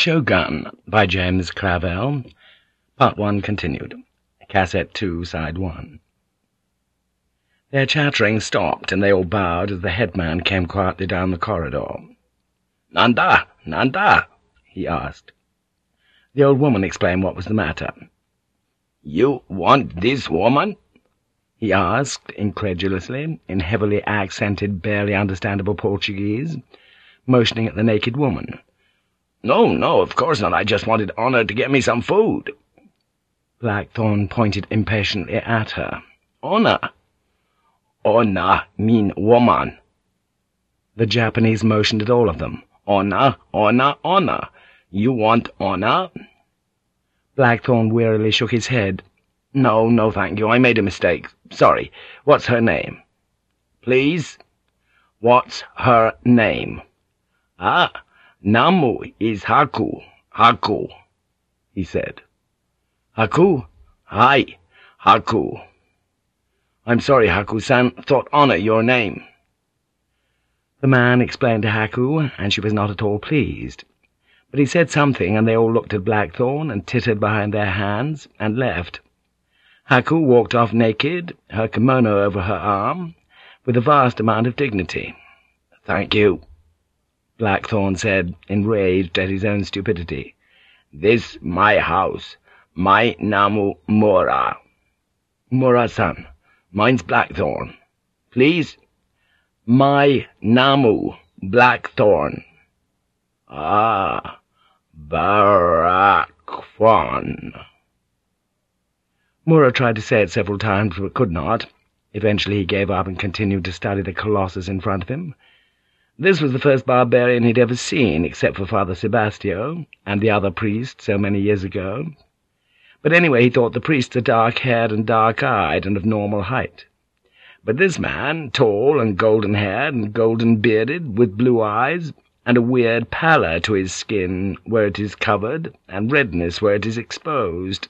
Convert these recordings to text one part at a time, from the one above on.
Shogun by James Clavell. Part 1 continued. Cassette 2, Side 1. Their chattering stopped, and they all bowed as the headman came quietly down the corridor. "'Nanda! Nanda!' he asked. The old woman explained what was the matter. "'You want this woman?' he asked, incredulously, in heavily accented, barely understandable Portuguese, motioning at the naked woman. "'No, no, of course not. I just wanted Onna to get me some food.' Blackthorne pointed impatiently at her. "'Onna!' "'Onna mean woman.' The Japanese motioned at all of them. "'Onna, onna, onna. You want onna?' Blackthorne wearily shook his head. "'No, no, thank you. I made a mistake. Sorry. What's her name?' "'Please?' "'What's her name?' "'Ah!' Namu is Haku, Haku, he said. Haku? Hi, Haku. I'm sorry, Haku-san, thought onna your name. The man explained to Haku, and she was not at all pleased. But he said something, and they all looked at Blackthorne and tittered behind their hands, and left. Haku walked off naked, her kimono over her arm, with a vast amount of dignity. "'Thank you,' Blackthorne said, enraged at his own stupidity. "'This my house. My namu Mura. Mura-san. Mine's Blackthorne. Please? My namu Blackthorne. Ah, Barakwan. Mura tried to say it several times, but could not. Eventually he gave up and continued to study the colossus in front of him. This was the first barbarian he'd ever seen, except for Father Sebastio, and the other priest so many years ago. But anyway, he thought the priests are dark-haired and dark-eyed and of normal height. But this man, tall and golden-haired and golden-bearded, with blue eyes, and a weird pallor to his skin where it is covered, and redness where it is exposed.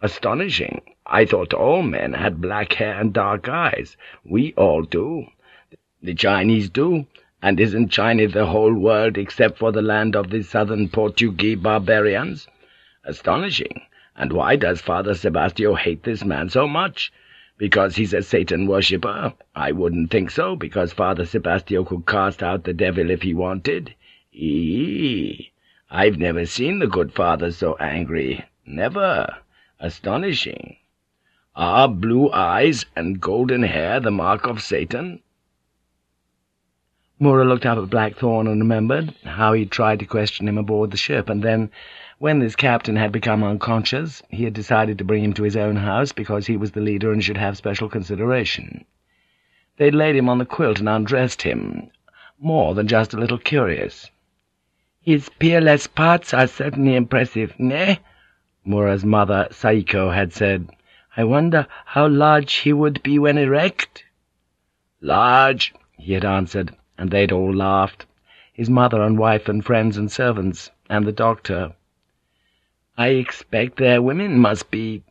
Astonishing. I thought all men had black hair and dark eyes. We all do. The Chinese do, and isn't China the whole world except for the land of the southern Portuguese barbarians? Astonishing. And why does Father Sebastio hate this man so much? Because he's a Satan worshipper? I wouldn't think so, because Father Sebastio could cast out the devil if he wanted. Eee! I've never seen the good father so angry. Never. Astonishing. Are blue eyes and golden hair the mark of Satan? Mura looked up at Blackthorne and remembered how he'd tried to question him aboard the ship, and then, when this captain had become unconscious, he had decided to bring him to his own house because he was the leader and should have special consideration. They'd laid him on the quilt and undressed him, more than just a little curious. "'His peerless parts are certainly impressive, ne?' Mura's mother, Saiko, had said. "'I wonder how large he would be when erect?' "'Large,' he had answered, and they'd all laughed, his mother and wife and friends and servants, and the doctor. "'I expect their women must be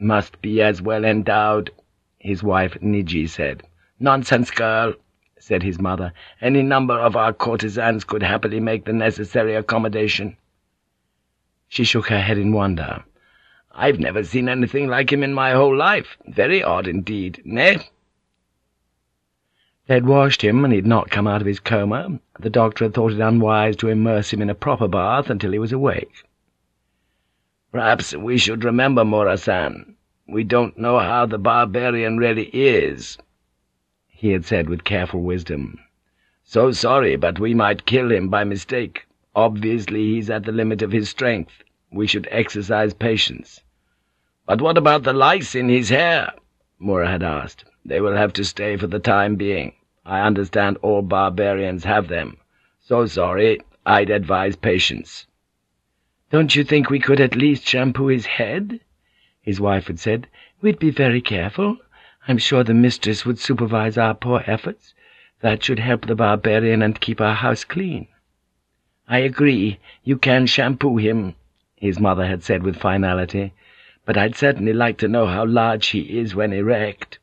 must be as well endowed,' his wife Niji said. "'Nonsense, girl,' said his mother. "'Any number of our courtesans could happily make the necessary accommodation.' She shook her head in wonder. "'I've never seen anything like him in my whole life. Very odd indeed, ne?' They'd washed him, and he'd not come out of his coma. The doctor had thought it unwise to immerse him in a proper bath until he was awake. "'Perhaps we should remember Mura-san. We don't know how the barbarian really is,' he had said with careful wisdom. "'So sorry, but we might kill him by mistake. Obviously he's at the limit of his strength. We should exercise patience.' "'But what about the lice in his hair?' Mura had asked. "'They will have to stay for the time being. I understand all barbarians have them. So sorry, I'd advise patience.' "'Don't you think we could at least shampoo his head?' his wife had said. "'We'd be very careful. I'm sure the mistress would supervise our poor efforts. That should help the barbarian and keep our house clean.' "'I agree. You can shampoo him,' his mother had said with finality. "'But I'd certainly like to know how large he is when erect.'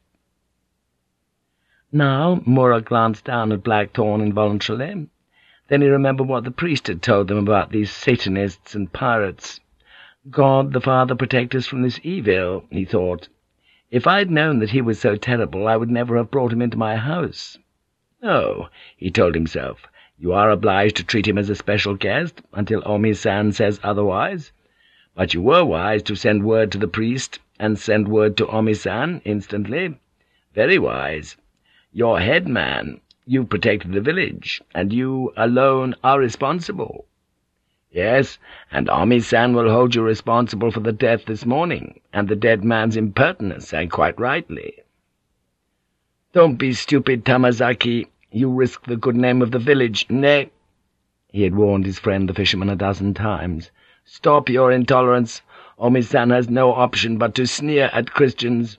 Now Mura glanced down at Blackthorne involuntarily. Then he remembered what the priest had told them about these Satanists and pirates. God the Father protect us from this evil, he thought. If I'd known that he was so terrible, I would never have brought him into my house. No, he told himself, you are obliged to treat him as a special guest, until Omi-san says otherwise. But you were wise to send word to the priest, and send word to Omi-san instantly. Very wise. Your head man, you protected the village, and you alone are responsible. Yes, and Omi-san will hold you responsible for the death this morning, and the dead man's impertinence, and quite rightly. Don't be stupid, Tamazaki. You risk the good name of the village. Nay, he had warned his friend the fisherman a dozen times. Stop your intolerance. Omi-san has no option but to sneer at Christians.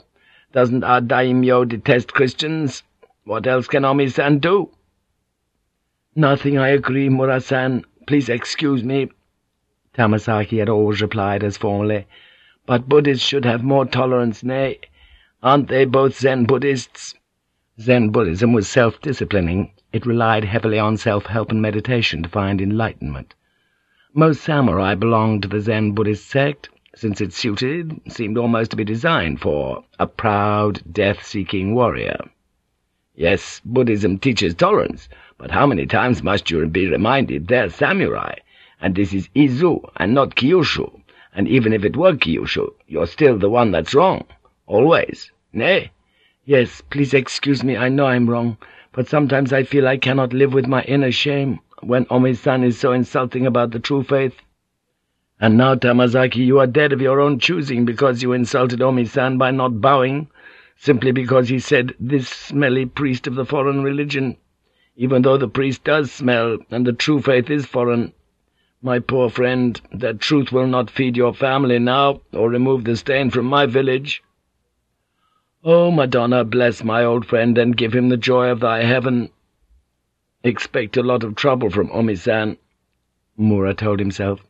Doesn't our daimyo detest Christians? What else can Omi-san do? Nothing, I agree, Murasan. Please excuse me. Tamazaki had always replied as formally, but Buddhists should have more tolerance, nay. Aren't they both Zen Buddhists? Zen Buddhism was self-disciplining. It relied heavily on self-help and meditation to find enlightenment. Most samurai belonged to the Zen Buddhist sect, since it suited, seemed almost to be designed for, a proud, death-seeking warrior. Yes, Buddhism teaches tolerance, but how many times must you be reminded they're samurai, and this is Izu and not Kyushu, and even if it were Kyushu, you're still the one that's wrong. Always. Nay? Yes, please excuse me, I know I'm wrong, but sometimes I feel I cannot live with my inner shame when Omi-san is so insulting about the true faith. And now, Tamazaki, you are dead of your own choosing because you insulted Omi-san by not bowing, simply because he said, this smelly priest of the foreign religion, even though the priest does smell, and the true faith is foreign. My poor friend, that truth will not feed your family now, or remove the stain from my village. Oh, Madonna, bless my old friend, and give him the joy of thy heaven. Expect a lot of trouble from Omi-san, Mura told himself,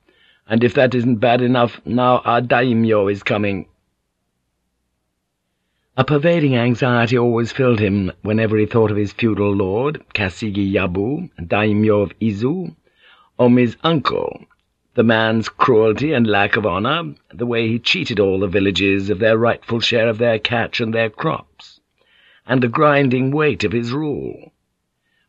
and if that isn't bad enough, now our daimyo is coming. A pervading anxiety always filled him whenever he thought of his feudal lord, Kasigi Yabu, daimyo of Izu, Omi's uncle, the man's cruelty and lack of honour, the way he cheated all the villages of their rightful share of their catch and their crops, and the grinding weight of his rule.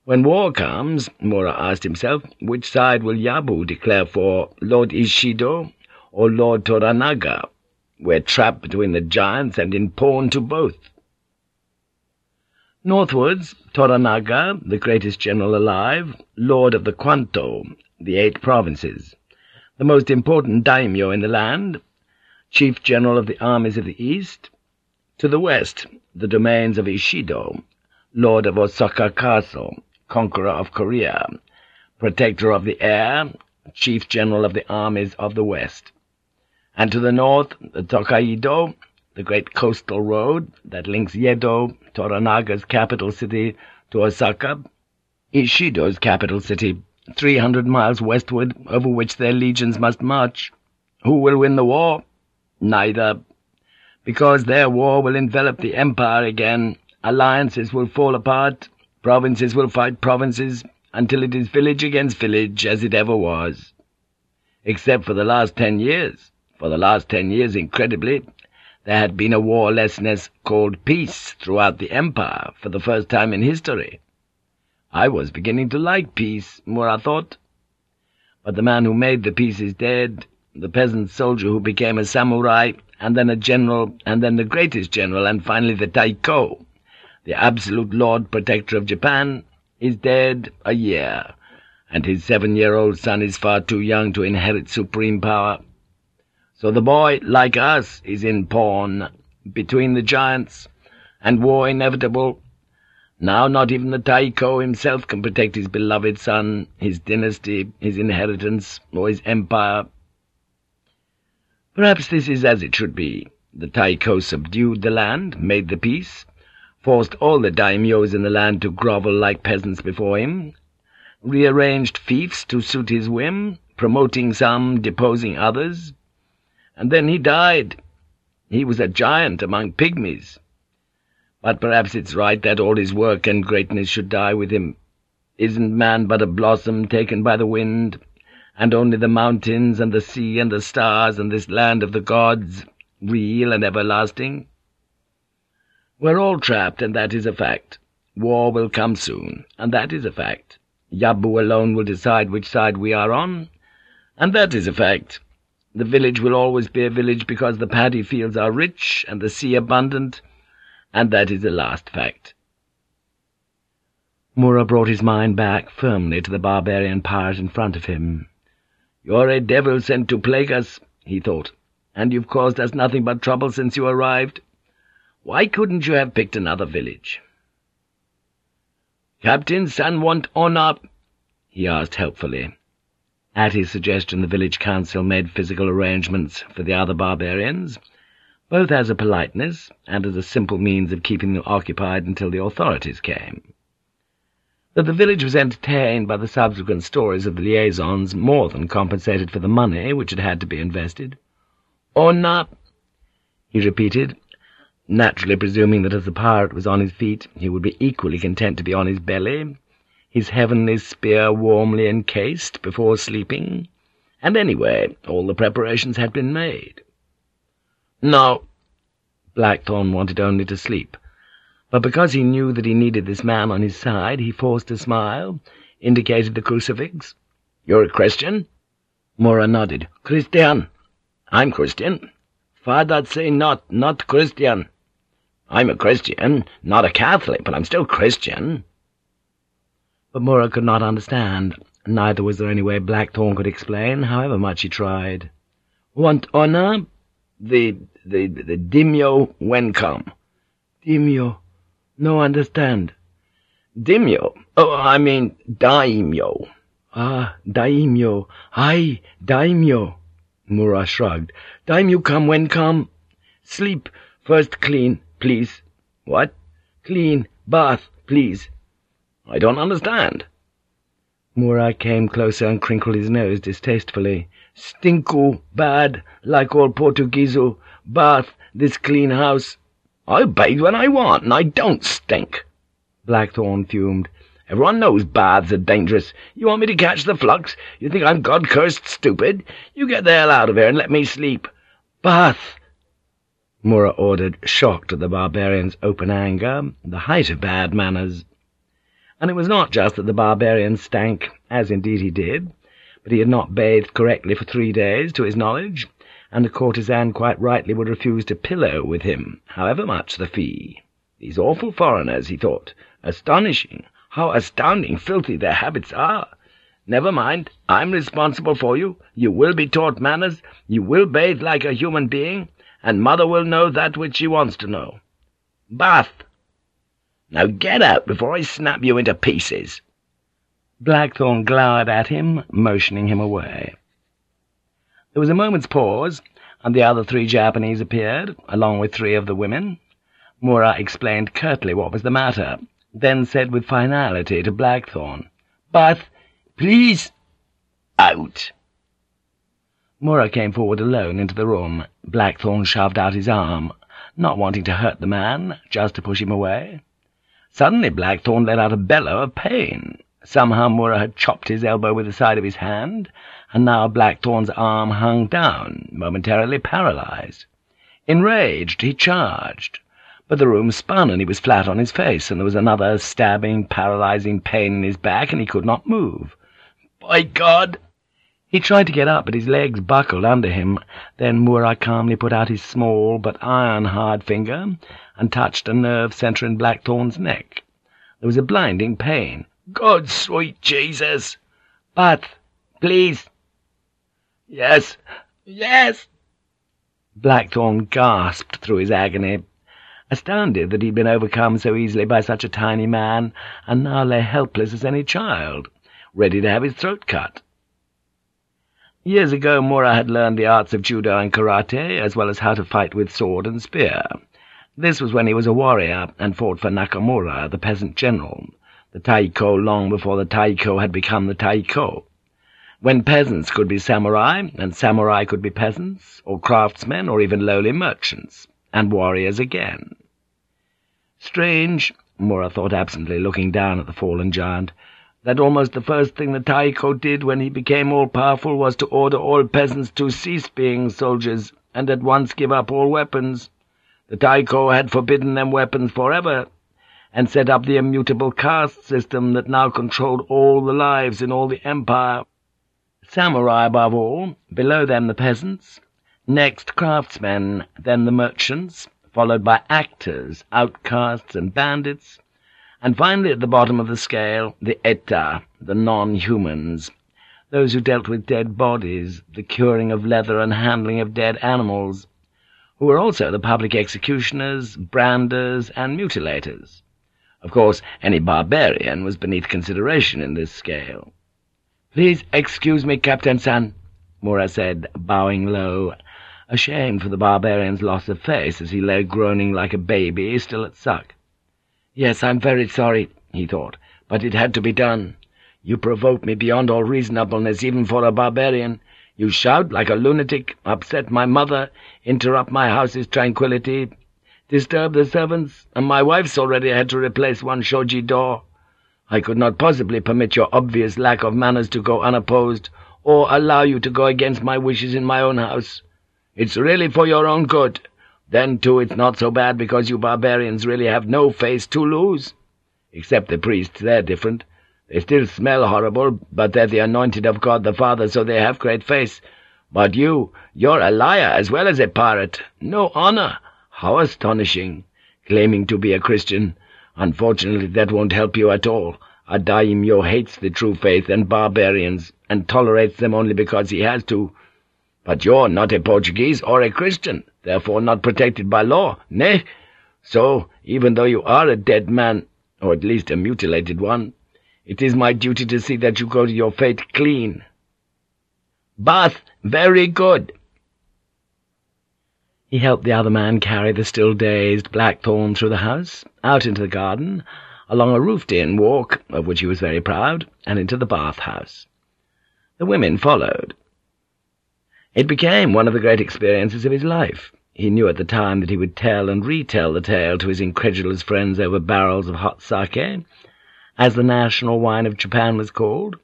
When war comes, Mura asked himself, which side will Yabu declare for, Lord Ishido or Lord Toranaga? We're trapped between the giants and in pawn to both. Northwards, Toranaga, the greatest general alive, lord of the Kwanto, the eight provinces, the most important daimyo in the land, chief general of the armies of the east. To the west, the domains of Ishido, lord of Osaka Castle, conqueror of Korea, protector of the Heir, chief general of the armies of the west and to the north the Tokaido, the great coastal road that links Yedo, Toranaga's capital city, to Osaka, Ishido's capital city, three hundred miles westward, over which their legions must march. Who will win the war? Neither. Because their war will envelop the empire again, alliances will fall apart, provinces will fight provinces, until it is village against village, as it ever was. Except for the last ten years. For the last ten years, incredibly, there had been a warlessness called peace throughout the empire for the first time in history. I was beginning to like peace, Mura thought. But the man who made the peace is dead, the peasant soldier who became a samurai, and then a general, and then the greatest general, and finally the Taiko, the absolute lord protector of Japan, is dead a year, and his seven-year-old son is far too young to inherit supreme power. So the boy, like us, is in pawn, between the giants, and war inevitable. Now not even the Taiko himself can protect his beloved son, his dynasty, his inheritance, or his empire. Perhaps this is as it should be. The Taiko subdued the land, made the peace, forced all the daimyos in the land to grovel like peasants before him, rearranged fiefs to suit his whim, promoting some, deposing others, and then he died. He was a giant among pygmies. But perhaps it's right that all his work and greatness should die with him. Isn't man but a blossom taken by the wind, and only the mountains and the sea and the stars and this land of the gods, real and everlasting? We're all trapped, and that is a fact. War will come soon, and that is a fact. Yabu alone will decide which side we are on, and that is a fact. The village will always be a village because the paddy fields are rich and the sea abundant, and that is the last fact. Mura brought his mind back firmly to the barbarian pirate in front of him. "'You're a devil sent to plague us,' he thought, "'and you've caused us nothing but trouble since you arrived. Why couldn't you have picked another village?' "'Captain San want onna?' he asked helpfully. At his suggestion the village council made physical arrangements for the other barbarians, both as a politeness and as a simple means of keeping them occupied until the authorities came. That the village was entertained by the subsequent stories of the liaisons more than compensated for the money which had had to be invested. "'Onna,' he repeated, naturally presuming that as the pirate was on his feet he would be equally content to be on his belly, his heavenly spear warmly encased before sleeping, and anyway all the preparations had been made. No, Blackthorne wanted only to sleep, but because he knew that he needed this man on his side, he forced a smile, indicated the crucifix. "'You're a Christian?' Mura nodded. "'Christian. I'm Christian. Father say not, not Christian. I'm a Christian, not a Catholic, but I'm still Christian.' Mura could not understand, neither was there any way Blackthorne could explain, however much he tried. "'Want onna? The, the, the Dimyo when come?' "'Dimyo. No understand.' "'Dimyo? Oh, I mean daimyo.' "'Ah, daimyo. Aye, daimyo.' Mura shrugged. "'Daimyo come when come? Sleep. First clean, please.' "'What?' "'Clean. Bath, please.' I don't understand.' Mura came closer and crinkled his nose distastefully. "'Stinku, bad, like all Portugueso. Bath, this clean house.' "'I bathe when I want, and I don't stink.' Blackthorne fumed. "'Everyone knows baths are dangerous. You want me to catch the flux? You think I'm God-cursed stupid? You get the hell out of here and let me sleep.' "'Bath!' Mura ordered, shocked at the barbarian's open anger, the height of bad manners and it was not just that the barbarian stank, as indeed he did, but he had not bathed correctly for three days, to his knowledge, and a courtesan quite rightly would refuse to pillow with him, however much the fee. These awful foreigners, he thought. Astonishing! How astounding filthy their habits are! Never mind, I'm responsible for you. You will be taught manners, you will bathe like a human being, and mother will know that which she wants to know. Bath! Now get out before I snap you into pieces.' Blackthorne glowered at him, motioning him away. There was a moment's pause, and the other three Japanese appeared, along with three of the women. Mura explained curtly what was the matter, then said with finality to Blackthorne, "'Bath, please!' "'Out!' Mura came forward alone into the room. Blackthorne shoved out his arm, not wanting to hurt the man, just to push him away. Suddenly Blackthorne let out a bellow of pain. Somehow Mura had chopped his elbow with the side of his hand, and now Blackthorne's arm hung down, momentarily paralyzed. Enraged, he charged, but the room spun and he was flat on his face, and there was another stabbing, paralyzing pain in his back, and he could not move. "'By God!' He tried to get up, but his legs buckled under him. Then Mura calmly put out his small but iron-hard finger and touched a nerve centre in Blackthorne's neck. There was a blinding pain. "God, sweet Jesus!" "But, please!" "Yes, yes!" Blackthorne gasped through his agony, astounded that he had been overcome so easily by such a tiny man, and now lay helpless as any child, ready to have his throat cut. Years ago Mura had learned the arts of judo and karate, as well as how to fight with sword and spear. This was when he was a warrior, and fought for Nakamura, the peasant general, the Taiko long before the Taiko had become the Taiko. When peasants could be samurai, and samurai could be peasants, or craftsmen, or even lowly merchants, and warriors again. Strange, Mura thought absently, looking down at the fallen giant, that almost the first thing the Taiko did when he became all-powerful was to order all peasants to cease being soldiers and at once give up all weapons. The Taiko had forbidden them weapons forever, and set up the immutable caste system that now controlled all the lives in all the empire. Samurai above all, below them the peasants, next craftsmen, then the merchants, followed by actors, outcasts, and bandits, and finally at the bottom of the scale, the Eta, the non-humans, those who dealt with dead bodies, the curing of leather and handling of dead animals, who were also the public executioners, branders, and mutilators. Of course, any barbarian was beneath consideration in this scale. "'Please excuse me, Captain San,' Mura said, bowing low, ashamed for the barbarian's loss of face as he lay groaning like a baby still at suck. Yes, I'm very sorry, he thought, but it had to be done. You provoke me beyond all reasonableness, even for a barbarian. You shout like a lunatic, upset my mother, interrupt my house's tranquillity, disturb the servants, and my wife's already had to replace one shoji door. I could not possibly permit your obvious lack of manners to go unopposed, or allow you to go against my wishes in my own house. It's really for your own good. Then, too, it's not so bad because you barbarians really have no face to lose. Except the priests, they're different. They still smell horrible, but they're the anointed of God the Father, so they have great face. But you, you're a liar as well as a pirate. No honor. How astonishing. Claiming to be a Christian. Unfortunately, that won't help you at all. A daimyo hates the true faith and barbarians, and tolerates them only because he has to. But you're not a Portuguese or a Christian, therefore not protected by law, nay? So, even though you are a dead man, or at least a mutilated one, it is my duty to see that you go to your fate clean. Bath, very good. He helped the other man carry the still dazed Blackthorne through the house, out into the garden, along a roofed-in walk, of which he was very proud, and into the bath-house. The women followed. It became one of the great experiences of his life. He knew at the time that he would tell and retell the tale to his incredulous friends over barrels of hot sake, as the national wine of Japan was called,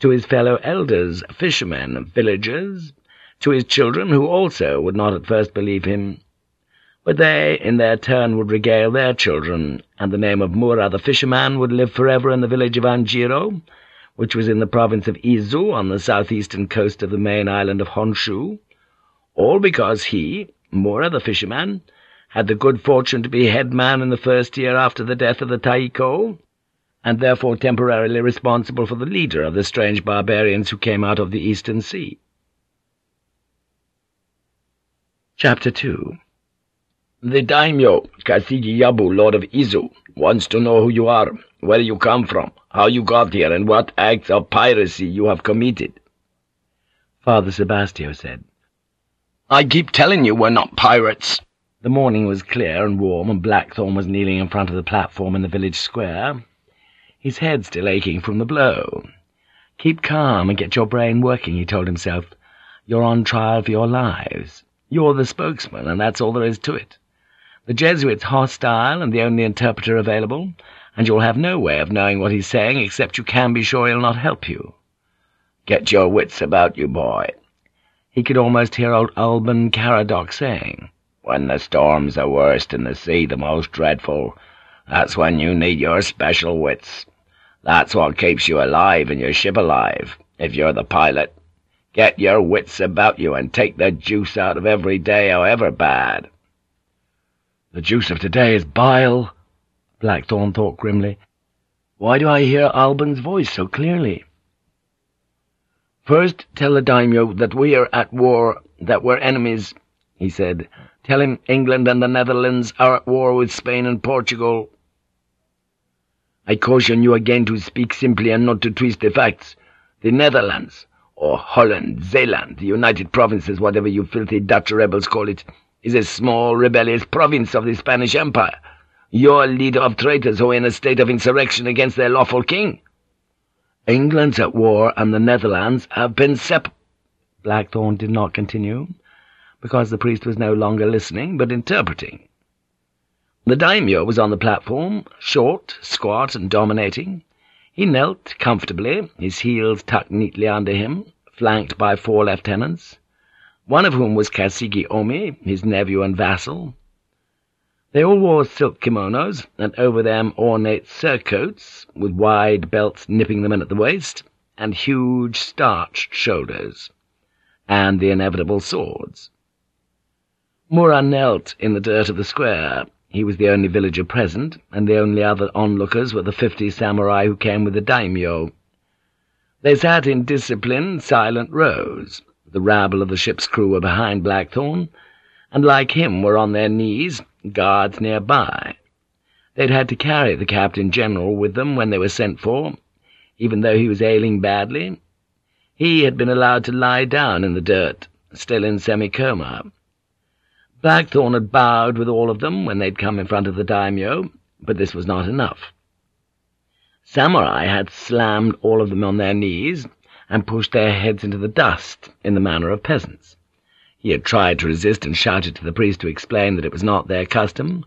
to his fellow elders, fishermen, villagers, to his children, who also would not at first believe him. But they, in their turn, would regale their children, and the name of Mura the fisherman would live forever in the village of Anjiro, which was in the province of Izu on the southeastern coast of the main island of Honshu, all because he, Mura the fisherman, had the good fortune to be head man in the first year after the death of the Taiko, and therefore temporarily responsible for the leader of the strange barbarians who came out of the Eastern Sea. Chapter 2 The daimyo, Kasigi Yabu, Lord of Izu, wants to know who you are, where you come from, how you got here, and what acts of piracy you have committed. Father Sebastio said, I keep telling you we're not pirates. The morning was clear and warm, and Blackthorne was kneeling in front of the platform in the village square, his head still aching from the blow. Keep calm and get your brain working, he told himself. You're on trial for your lives. You're the spokesman, and that's all there is to it. The Jesuit's hostile and the only interpreter available, and you'll have no way of knowing what he's saying except you can be sure he'll not help you. Get your wits about you, boy. He could almost hear old Alban Caradoc saying, When the storms are worst and the sea the most dreadful, that's when you need your special wits. That's what keeps you alive and your ship alive, if you're the pilot. Get your wits about you and take the juice out of every day, however bad. The juice of today is bile, Blackthorne thought grimly. Why do I hear Alban's voice so clearly? First tell the daimyo that we are at war, that we're enemies, he said. Tell him England and the Netherlands are at war with Spain and Portugal. I caution you again to speak simply and not to twist the facts. The Netherlands, or Holland, Zeeland, the United Provinces, whatever you filthy Dutch rebels call it, is a small, rebellious province of the Spanish Empire. You're leader of traitors who are in a state of insurrection against their lawful king. England's at war, and the Netherlands have been sep— Blackthorne did not continue, because the priest was no longer listening, but interpreting. The daimyo was on the platform, short, squat, and dominating. He knelt comfortably, his heels tucked neatly under him, flanked by four lieutenants, one of whom was Kasigi Omi, his nephew and vassal. They all wore silk kimonos, and over them ornate surcoats, with wide belts nipping them in at the waist, and huge starched shoulders, and the inevitable swords. Mura knelt in the dirt of the square. He was the only villager present, and the only other onlookers were the fifty samurai who came with the daimyo. They sat in disciplined, silent rows. The rabble of the ship's crew were behind Blackthorne, and like him were on their knees, guards nearby. They'd had to carry the Captain-General with them when they were sent for, even though he was ailing badly. He had been allowed to lie down in the dirt, still in semi-coma. Blackthorne had bowed with all of them when they'd come in front of the daimyo, but this was not enough. Samurai had slammed all of them on their knees and pushed their heads into the dust in the manner of peasants. He had tried to resist and shouted to the priest to explain that it was not their custom,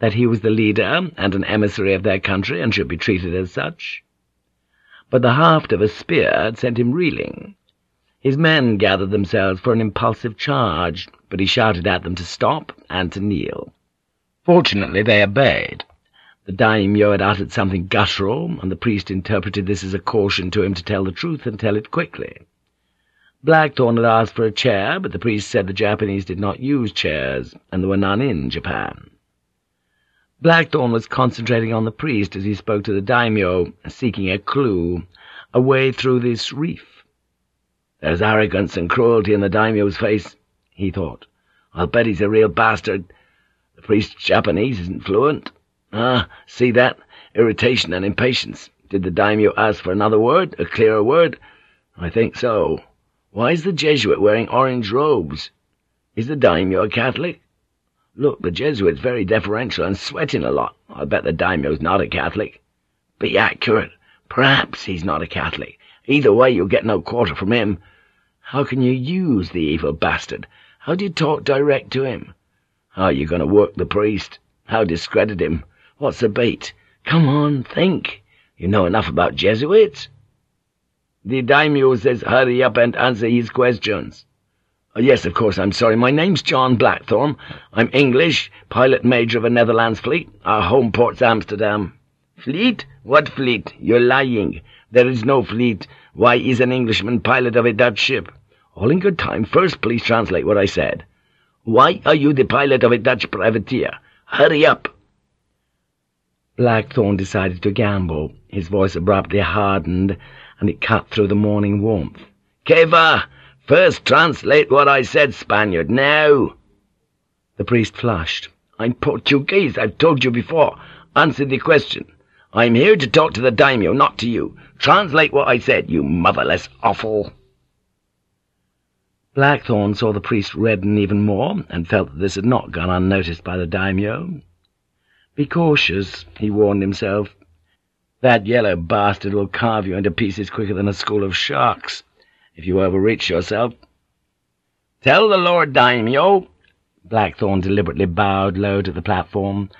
that he was the leader and an emissary of their country and should be treated as such. But the haft of a spear had sent him reeling. His men gathered themselves for an impulsive charge, but he shouted at them to stop and to kneel. Fortunately, they obeyed. The daimyo had uttered something guttural, and the priest interpreted this as a caution to him to tell the truth and tell it quickly. Blackthorne had asked for a chair, but the priest said the Japanese did not use chairs, and there were none in Japan. Blackthorne was concentrating on the priest as he spoke to the daimyo, seeking a clue, a way through this reef. There's arrogance and cruelty in the daimyo's face, he thought. I'll bet he's a real bastard. The priest's Japanese isn't fluent. Ah, see that? Irritation and impatience. Did the daimyo ask for another word, a clearer word? I think so. Why is the Jesuit wearing orange robes? Is the daimyo a Catholic? Look, the Jesuit's very deferential and sweating a lot. I bet the daimyo's not a Catholic. Be accurate. Perhaps he's not a Catholic. Either way, you'll get no quarter from him. How can you use the evil bastard? How do you talk direct to him? How are you going to work the priest? How discredit him? What's the bait? Come on, think. You know enough about Jesuits. The daimyo says hurry up and answer his questions. Oh, yes, of course, I'm sorry. My name's John Blackthorne. I'm English, pilot major of a Netherlands fleet. Our home port's Amsterdam. Fleet? What fleet? You're lying. There is no fleet. Why is an Englishman pilot of a Dutch ship? All in good time. First, please translate what I said. Why are you the pilot of a Dutch privateer? Hurry up!' Blackthorne decided to gamble. His voice abruptly hardened, and it cut through the morning warmth. "'Keva! First translate what I said, Spaniard, now!' The priest flushed. "'I'm Portuguese, I've told you before. Answer the question. I'm here to talk to the daimyo, not to you. Translate what I said, you motherless offal.' Blackthorne saw the priest redden even more, and felt that this had not gone unnoticed by the daimyo. "'Be cautious,' he warned himself. "'That yellow bastard will carve you into pieces quicker than a school of sharks, if you overreach yourself.' "'Tell the Lord Daimyo!' Blackthorne deliberately bowed low to the platform,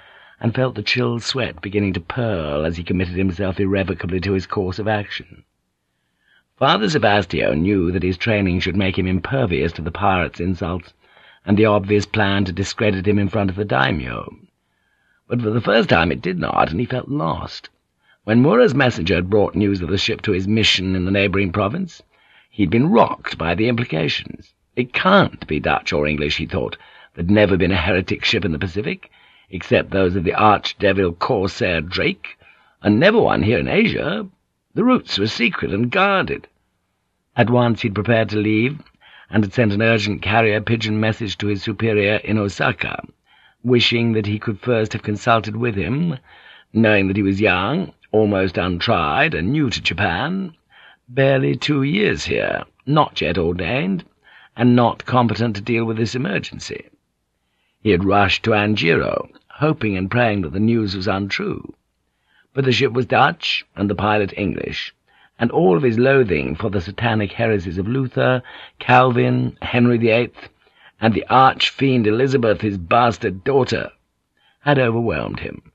and felt the chill sweat beginning to purl as he committed himself irrevocably to his course of action. Father Sebastio knew that his training should make him impervious to the pirate's insults, and the obvious plan to discredit him in front of the daimyo. But for the first time it did not, and he felt lost. When Mura's messenger had brought news of the ship to his mission in the neighbouring province, he'd been rocked by the implications. It can't be Dutch or English, he thought. There'd never been a heretic ship in the Pacific, except those of the arch-devil corsair Drake, and never one here in Asia. The routes were secret and guarded. At once he'd prepared to leave, and had sent an urgent carrier-pigeon message to his superior in Osaka, wishing that he could first have consulted with him, knowing that he was young, almost untried, and new to Japan, barely two years here, not yet ordained, and not competent to deal with this emergency. He had rushed to Anjiro, hoping and praying that the news was untrue. But the ship was Dutch, and the pilot English, and all of his loathing for the satanic heresies of Luther, Calvin, Henry VIII, and the arch-fiend Elizabeth, his bastard daughter, had overwhelmed him,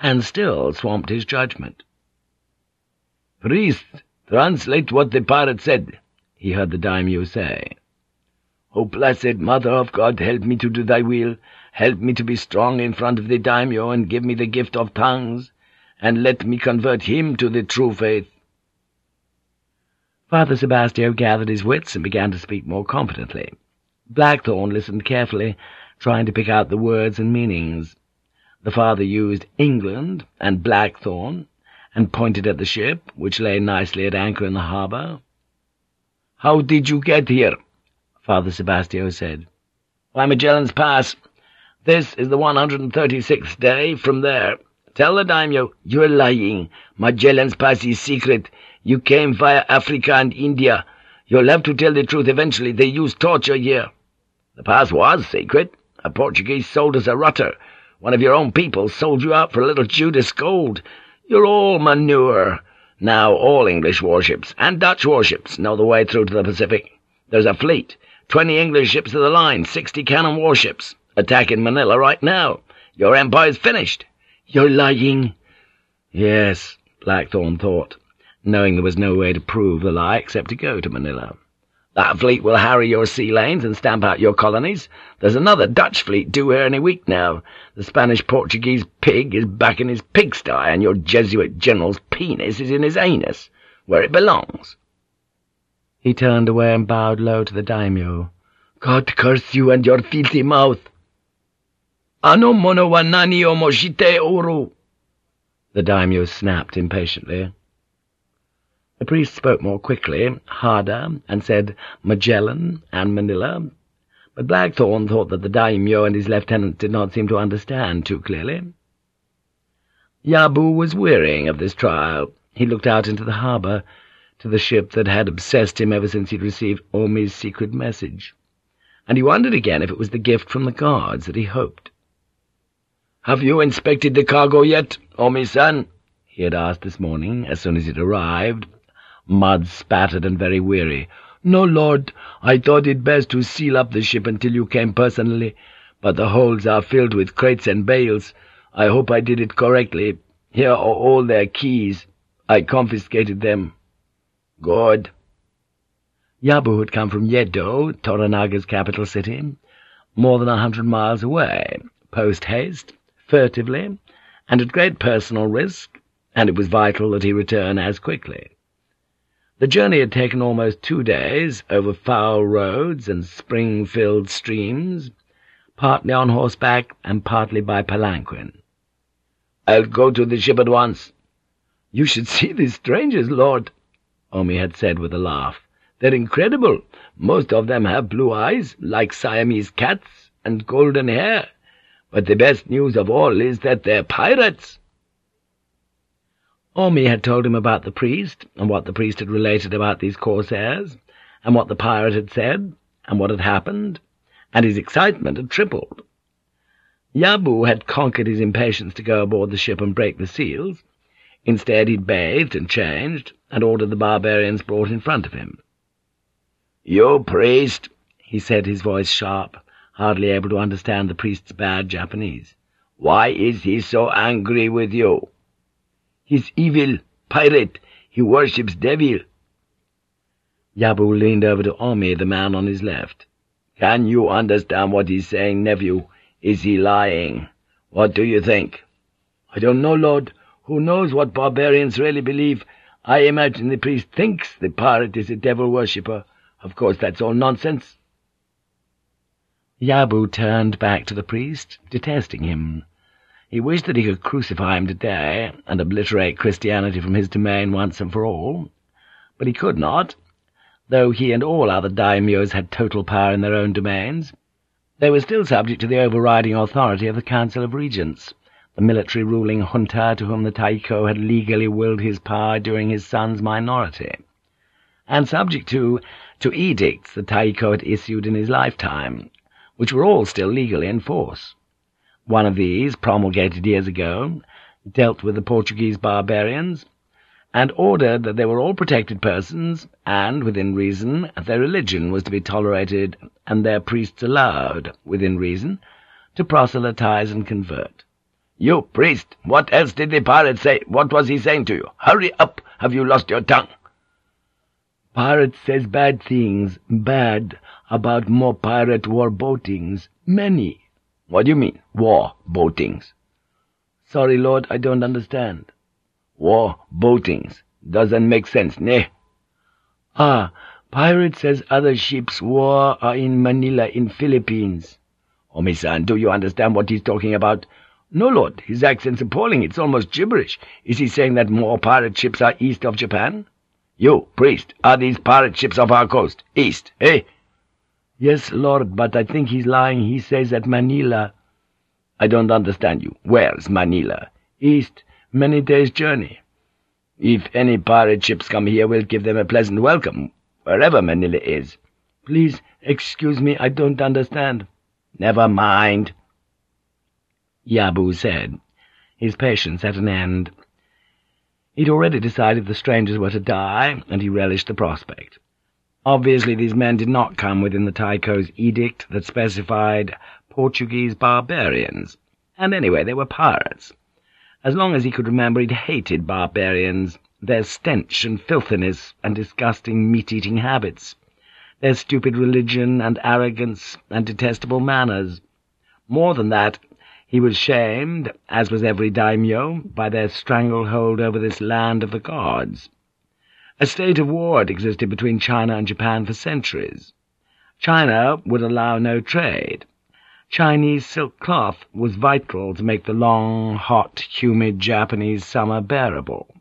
and still swamped his judgment. Priest, translate what the pirate said, he heard the daimyo say. O blessed Mother of God, help me to do thy will, help me to be strong in front of the daimyo, and give me the gift of tongues, and let me convert him to the true faith. Father Sebastio gathered his wits and began to speak more confidently. Blackthorne listened carefully, trying to pick out the words and meanings. The father used England and Blackthorne, and pointed at the ship, which lay nicely at anchor in the harbour. "'How did you get here?' Father Sebastio said. "'By Magellan's Pass. This is the 136th day from there. Tell the daimyo you're lying. Magellan's Pass is secret. You came via Africa and India. You'll have to tell the truth eventually. They use torture here. The pass was secret. A Portuguese sold us a rutter. One of your own people sold you out for a little Judas gold. You're all manure. Now all English warships, and Dutch warships, know the way through to the Pacific. There's a fleet. Twenty English ships of the line, sixty cannon warships, attacking Manila right now. Your empire's finished. You're lying. Yes, Blackthorne thought knowing there was no way to prove the lie except to go to Manila. That fleet will harry your sea lanes and stamp out your colonies. There's another Dutch fleet due here any week now. The Spanish-Portuguese pig is back in his pigsty, and your Jesuit general's penis is in his anus, where it belongs. He turned away and bowed low to the daimyo. God curse you and your filthy mouth! Ano mono wanani omoshite uru! The daimyo snapped impatiently. The priest spoke more quickly, harder, and said Magellan and Manila, but Blackthorne thought that the daimyo and his lieutenant did not seem to understand too clearly. Yabu was wearying of this trial. He looked out into the harbour, to the ship that had obsessed him ever since he'd received Omi's secret message, and he wondered again if it was the gift from the gods that he hoped. "'Have you inspected the cargo yet, Omi-san?' he had asked this morning, as soon as it arrived, mud-spattered and very weary. "'No, Lord. I thought it best to seal up the ship until you came personally, but the holds are filled with crates and bales. I hope I did it correctly. Here are all their keys. I confiscated them.' "'Good.' Yabu had come from Yedo, Toranaga's capital city, more than a hundred miles away, post-haste, furtively, and at great personal risk, and it was vital that he return as quickly. The journey had taken almost two days, over foul roads and spring-filled streams, partly on horseback and partly by palanquin. "'I'll go to the ship at once.' "'You should see these strangers, Lord,' Omi had said with a laugh. "'They're incredible. Most of them have blue eyes, like Siamese cats, and golden hair. But the best news of all is that they're pirates.' Omi had told him about the priest, and what the priest had related about these corsairs, and what the pirate had said, and what had happened, and his excitement had tripled. Yabu had conquered his impatience to go aboard the ship and break the seals. Instead he'd bathed and changed, and ordered the barbarians brought in front of him. "'You priest,' he said, his voice sharp, hardly able to understand the priest's bad Japanese. "'Why is he so angry with you?' He's evil, pirate. He worships devil. Yabu leaned over to Omi, the man on his left. Can you understand what he's saying, nephew? Is he lying? What do you think? I don't know, Lord. Who knows what barbarians really believe? I imagine the priest thinks the pirate is a devil worshipper. Of course, that's all nonsense. Yabu turned back to the priest, detesting him. He wished that he could crucify him today and obliterate Christianity from his domain once and for all, but he could not, though he and all other daimyos had total power in their own domains. They were still subject to the overriding authority of the Council of Regents, the military ruling junta to whom the Taiko had legally willed his power during his son's minority, and subject to, to edicts the Taiko had issued in his lifetime, which were all still legally in force. One of these, promulgated years ago, dealt with the Portuguese barbarians, and ordered that they were all protected persons, and, within reason, their religion was to be tolerated, and their priests allowed, within reason, to proselytize and convert. You, priest, what else did the pirate say? What was he saying to you? Hurry up! Have you lost your tongue? Pirate says bad things, bad, about more pirate war boatings, many. What do you mean, war boatings? Sorry, Lord, I don't understand. War boatings. Doesn't make sense, ne? Ah, pirate says other ships' war are in Manila in Philippines. Oh, my son, do you understand what he's talking about? No, Lord, his accent's appalling, it's almost gibberish. Is he saying that more pirate ships are east of Japan? You, priest, are these pirate ships off our coast? East, eh? Yes, Lord, but I think he's lying. He says at Manila... I don't understand you. Where's Manila? East, many days' journey. If any pirate ships come here, we'll give them a pleasant welcome, wherever Manila is. Please, excuse me, I don't understand. Never mind, Yabu said, his patience at an end. He'd already decided the strangers were to die, and he relished the prospect. Obviously these men did not come within the Taiko's edict that specified Portuguese barbarians, and anyway they were pirates. As long as he could remember he'd hated barbarians, their stench and filthiness and disgusting meat-eating habits, their stupid religion and arrogance and detestable manners. More than that, he was shamed, as was every daimyo, by their stranglehold over this land of the gods. A state of war had existed between China and Japan for centuries. China would allow no trade. Chinese silk cloth was vital to make the long, hot, humid Japanese summer bearable.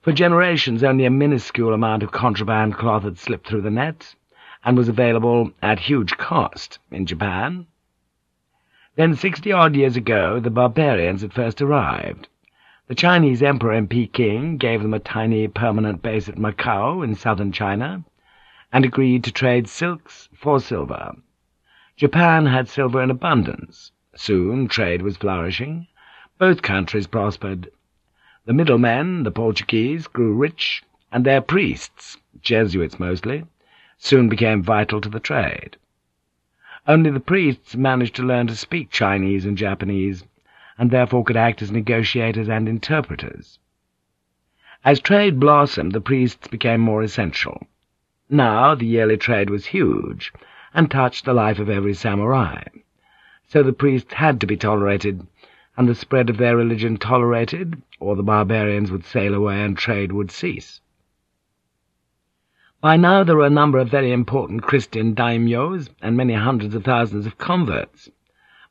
For generations only a minuscule amount of contraband cloth had slipped through the net, and was available at huge cost in Japan. Then, sixty-odd years ago, the barbarians had first arrived. The Chinese emperor in Peking gave them a tiny permanent base at Macao in southern China, and agreed to trade silks for silver. Japan had silver in abundance. Soon trade was flourishing. Both countries prospered. The middlemen, the Portuguese, grew rich, and their priests, Jesuits mostly, soon became vital to the trade. Only the priests managed to learn to speak Chinese and Japanese, and therefore could act as negotiators and interpreters. As trade blossomed, the priests became more essential. Now the yearly trade was huge, and touched the life of every samurai. So the priests had to be tolerated, and the spread of their religion tolerated, or the barbarians would sail away and trade would cease. By now there were a number of very important Christian daimyos and many hundreds of thousands of converts,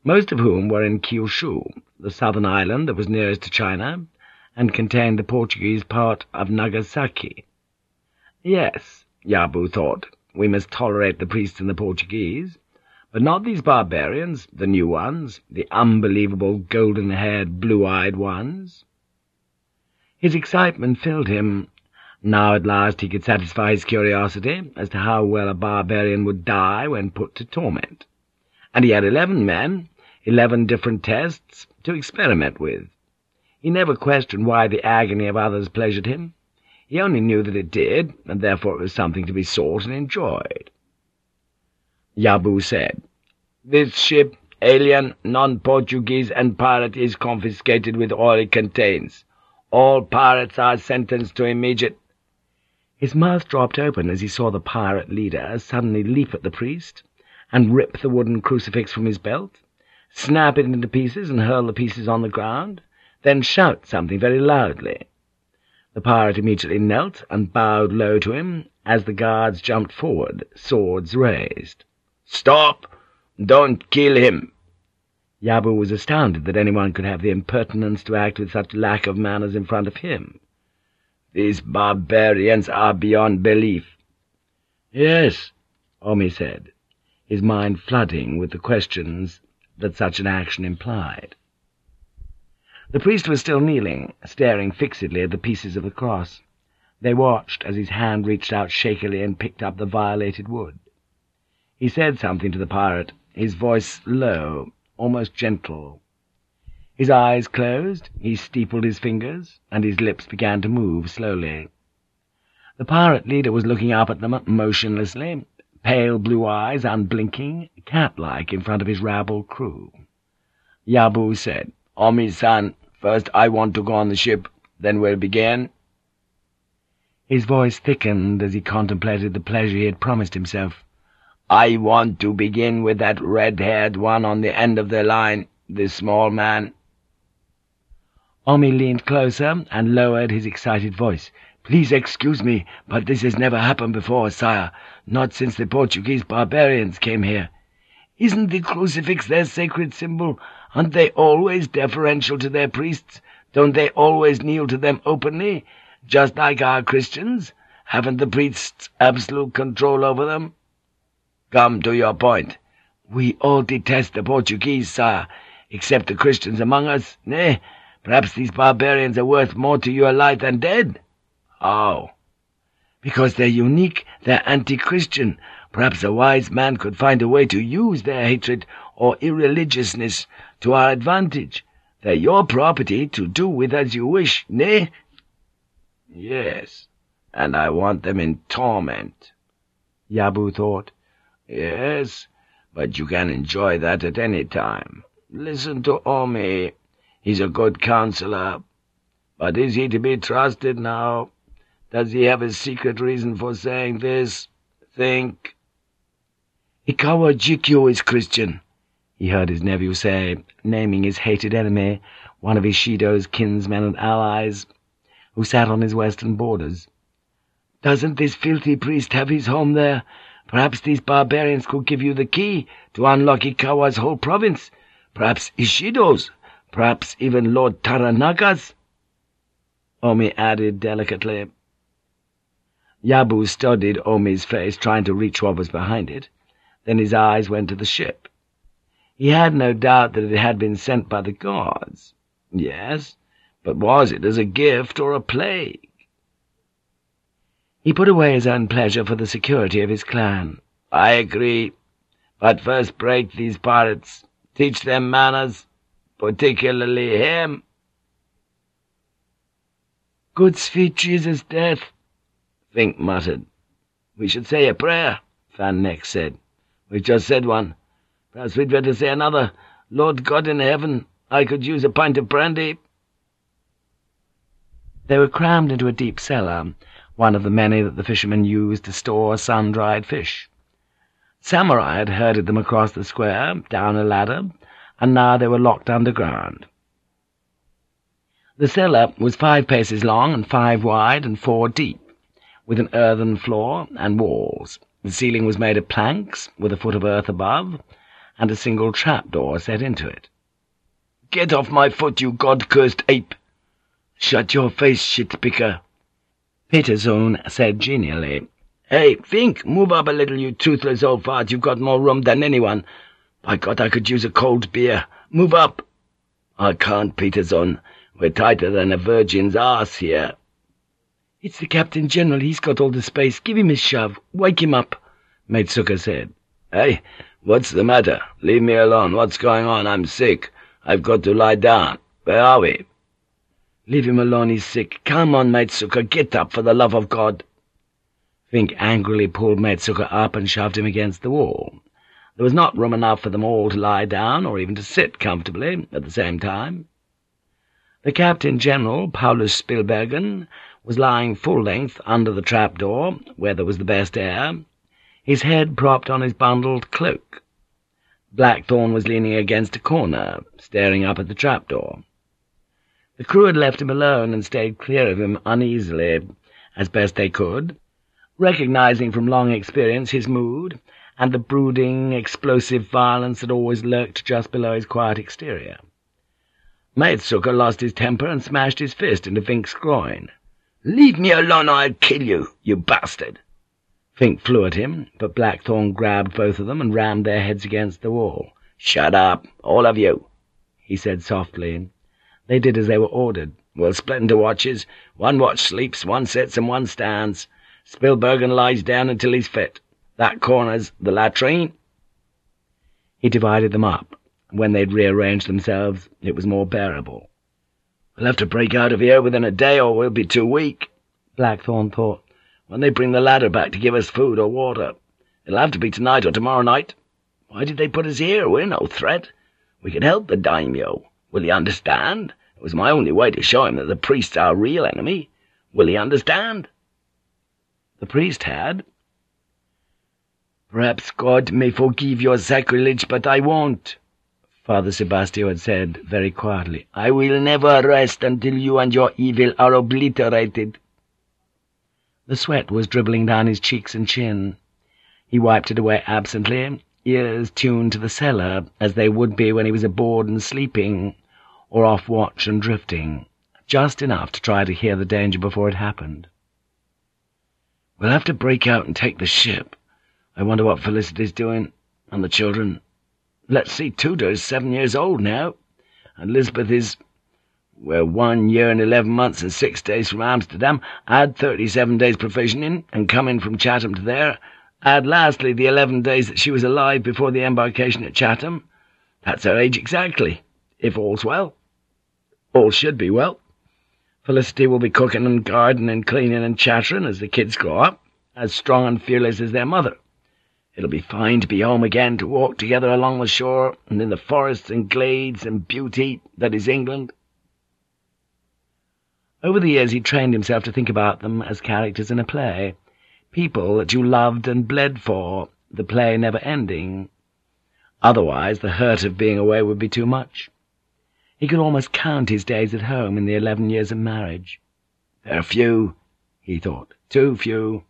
most of whom were in Kyushu, the southern island that was nearest to China, and contained the Portuguese part of Nagasaki. Yes, Yabu thought, we must tolerate the priests and the Portuguese, but not these barbarians, the new ones, the unbelievable golden-haired, blue-eyed ones. His excitement filled him, now at last he could satisfy his curiosity as to how well a barbarian would die when put to torment. And he had eleven men, eleven different tests, to experiment with. He never questioned why the agony of others pleasured him. He only knew that it did, and therefore it was something to be sought and enjoyed. Yabu said, This ship, alien, non-Portuguese, and pirate is confiscated with all it contains. All pirates are sentenced to immediate his mouth dropped open as he saw the pirate leader suddenly leap at the priest, and rip the wooden crucifix from his belt, snap it into pieces and hurl the pieces on the ground, then shout something very loudly. The pirate immediately knelt and bowed low to him as the guards jumped forward, swords raised. "'Stop! Don't kill him!' Yabu was astounded that anyone could have the impertinence to act with such lack of manners in front of him. These barbarians are beyond belief. Yes, Omi said, his mind flooding with the questions that such an action implied. The priest was still kneeling, staring fixedly at the pieces of the cross. They watched as his hand reached out shakily and picked up the violated wood. He said something to the pirate, his voice low, almost gentle. His eyes closed, he steepled his fingers, and his lips began to move slowly. The pirate leader was looking up at them motionlessly, pale blue eyes unblinking, cat-like in front of his rabble crew. Yabu said, Omi san, first I want to go on the ship, then we'll begin. His voice thickened as he contemplated the pleasure he had promised himself. I want to begin with that red-haired one on the end of the line, the small man. Omi leaned closer and lowered his excited voice. "'Please excuse me, but this has never happened before, sire, not since the Portuguese barbarians came here. Isn't the crucifix their sacred symbol? Aren't they always deferential to their priests? Don't they always kneel to them openly, just like our Christians? Haven't the priests absolute control over them?' "'Come to your point.' "'We all detest the Portuguese, sire, except the Christians among us, nay, Perhaps these barbarians are worth more to you alive than dead. How? Because they're unique, they're anti-Christian. Perhaps a wise man could find a way to use their hatred or irreligiousness to our advantage. They're your property to do with as you wish, nay? Yes, and I want them in torment. Yabu thought. Yes, but you can enjoy that at any time. Listen to Omi. He's a good counselor. But is he to be trusted now? Does he have a secret reason for saying this? Think. Ikawa Jikkyu is Christian, he heard his nephew say, naming his hated enemy, one of Ishido's kinsmen and allies, who sat on his western borders. Doesn't this filthy priest have his home there? Perhaps these barbarians could give you the key to unlock Ikawa's whole province. Perhaps Ishido's. Perhaps even Lord Toranaga's? Omi added delicately. Yabu studied Omi's face, trying to reach what was behind it. Then his eyes went to the ship. He had no doubt that it had been sent by the gods. Yes, but was it as a gift or a plague? He put away his own pleasure for the security of his clan. I agree. But first break these pirates. Teach them manners particularly him. Good sweet Jesus' death, Vinck muttered. We should say a prayer, Van Nekk said. We've just said one. Perhaps we'd better say another. Lord God in heaven, I could use a pint of brandy. They were crammed into a deep cellar, one of the many that the fishermen used to store sun-dried fish. Samurai had herded them across the square, down a ladder, and now they were locked underground. The cellar was five paces long and five wide and four deep, with an earthen floor and walls. The ceiling was made of planks, with a foot of earth above, and a single trapdoor set into it. "'Get off my foot, you god-cursed ape!' "'Shut your face, shit-picker!' Pieterzoon said genially. "'Hey, Vinck! Move up a little, you toothless old fart! You've got more room than anyone. By God, I could use a cold beer. Move up!' "'I can't, Pieterzoon. We're tighter than a virgin's ass here.' "'It's the Captain General. He's got all the space. Give him his shove. Wake him up,' Maetsukker said. "'Hey, what's the matter? Leave me alone. What's going on? I'm sick. I've got to lie down. Where are we?' "'Leave him alone. He's sick. Come on, Maetsukker. Get up, for the love of God.' Vinck angrily pulled Maetsukker up and shoved him against the wall. There was not room enough for them all to lie down, or even to sit comfortably at the same time. The Captain-General, Paulus Spillbergen, was lying full length under the trapdoor, where there was the best air, his head propped on his bundled cloak. Blackthorne was leaning against a corner, staring up at the trapdoor. The crew had left him alone and stayed clear of him uneasily, as best they could, recognizing from long experience his mood and the brooding, explosive violence that always lurked just below his quiet exterior. Maetsukker lost his temper and smashed his fist into Vinck's groin. "'Leave me alone I'll kill you, you bastard!' Vinck flew at him, but Blackthorne grabbed both of them and rammed their heads against the wall. "'Shut up, all of you!' he said softly. and They did as they were ordered. We'll split into watches. One watch sleeps, one sits, and one stands. Spillbergen lies down until he's fit. That corner's the latrine.' He divided them up. When they'd rearranged themselves, it was more bearable. "'We'll have to break out of here within a day, or we'll be too weak,' Blackthorne thought, "'when they bring the ladder back to give us food or water. It'll have to be tonight or tomorrow night. Why did they put us here? We're no threat. We could help the daimyo. Will he understand? It was my only way to show him that the priest's our real enemy. Will he understand? The priest had. Perhaps God may forgive your sacrilege, but I won't, Father Sebastio had said very quietly. I will never rest until you and your evil are obliterated. The sweat was dribbling down his cheeks and chin. He wiped it away absently, ears tuned to the cellar, as they would be when he was aboard and sleeping, or off watch and drifting, just enough to try to hear the danger before it happened. We'll have to break out and take the ship. I wonder what Felicity's doing, and the children. Let's see, Tudor's seven years old now, and Lisbeth is... We're one year and eleven months and six days from Amsterdam, add thirty-seven days provisioning, and coming from Chatham to there, Add lastly the eleven days that she was alive before the embarkation at Chatham. That's her age exactly, if all's well. All should be well. Felicity will be cooking and gardening and cleaning and chattering as the kids grow up, as strong and fearless as their mother. It'll be fine to be home again, to walk together along the shore, and in the forests and glades and beauty that is England. Over the years he trained himself to think about them as characters in a play, people that you loved and bled for, the play never ending. Otherwise the hurt of being away would be too much. He could almost count his days at home in the eleven years of marriage. They're few, he thought, too few.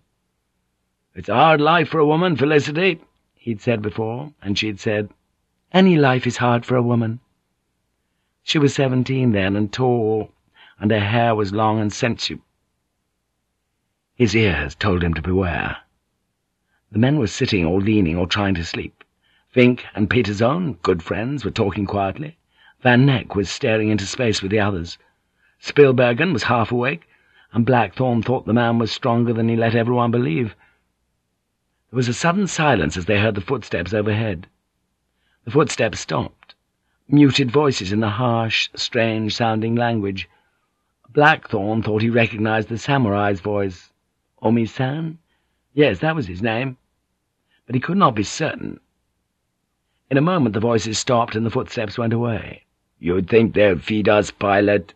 It's a hard life for a woman, Felicity, he'd said before, and she'd said, Any life is hard for a woman. She was seventeen then, and tall, and her hair was long and sensual. His ears told him to beware. The men were sitting or leaning or trying to sleep. Vinck and Pieterzoon, good friends, were talking quietly. Van Nekk was staring into space with the others. Spillbergen was half awake, and Blackthorne thought the man was stronger than he let everyone believe. There was a sudden silence as they heard the footsteps overhead. The footsteps stopped. Muted voices in the harsh, strange-sounding language. Blackthorne thought he recognized the samurai's voice. Omi-san? Yes, that was his name. But he could not be certain. In a moment the voices stopped and the footsteps went away. "'You'd think they'd feed us, pilot,'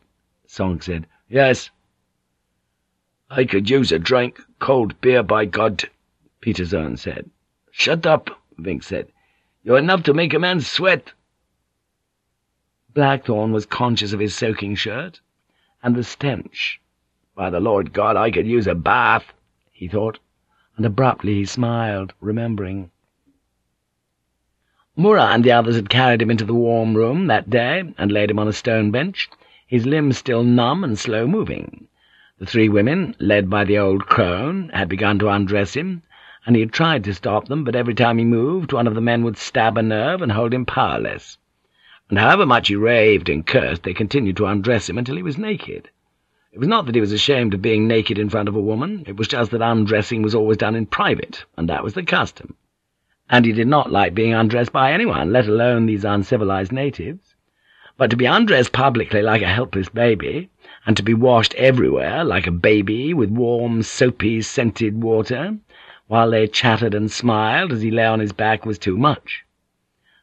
Sonk said. "'Yes.' "'I could use a drink. Cold beer, by God,' Pieterzoon said. "'Shut up,' Vinck said. "'You're enough to make a man sweat.' Blackthorne was conscious of his soaking shirt, and the stench. By the Lord God, I could use a bath he thought, and abruptly he smiled, remembering. Mura and the others had carried him into the warm room that day and laid him on a stone bench, his limbs still numb and slow-moving. The three women, led by the old crone, had begun to undress him, and he had tried to stop them, but every time he moved, one of the men would stab a nerve and hold him powerless. And however much he raved and cursed, they continued to undress him until he was naked. It was not that he was ashamed of being naked in front of a woman, it was just that undressing was always done in private, and that was the custom. And he did not like being undressed by anyone, let alone these uncivilized natives. But to be undressed publicly like a helpless baby, and to be washed everywhere like a baby with warm, soapy, scented water, while they chattered and smiled as he lay on his back was too much.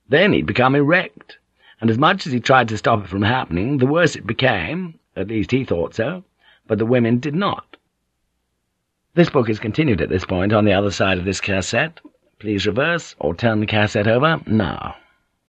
Then he'd become erect, and as much as he tried to stop it from happening, the worse it became, at least he thought so, but the women did not. This book is continued at this point on the other side of this cassette. Please reverse or turn the cassette over now.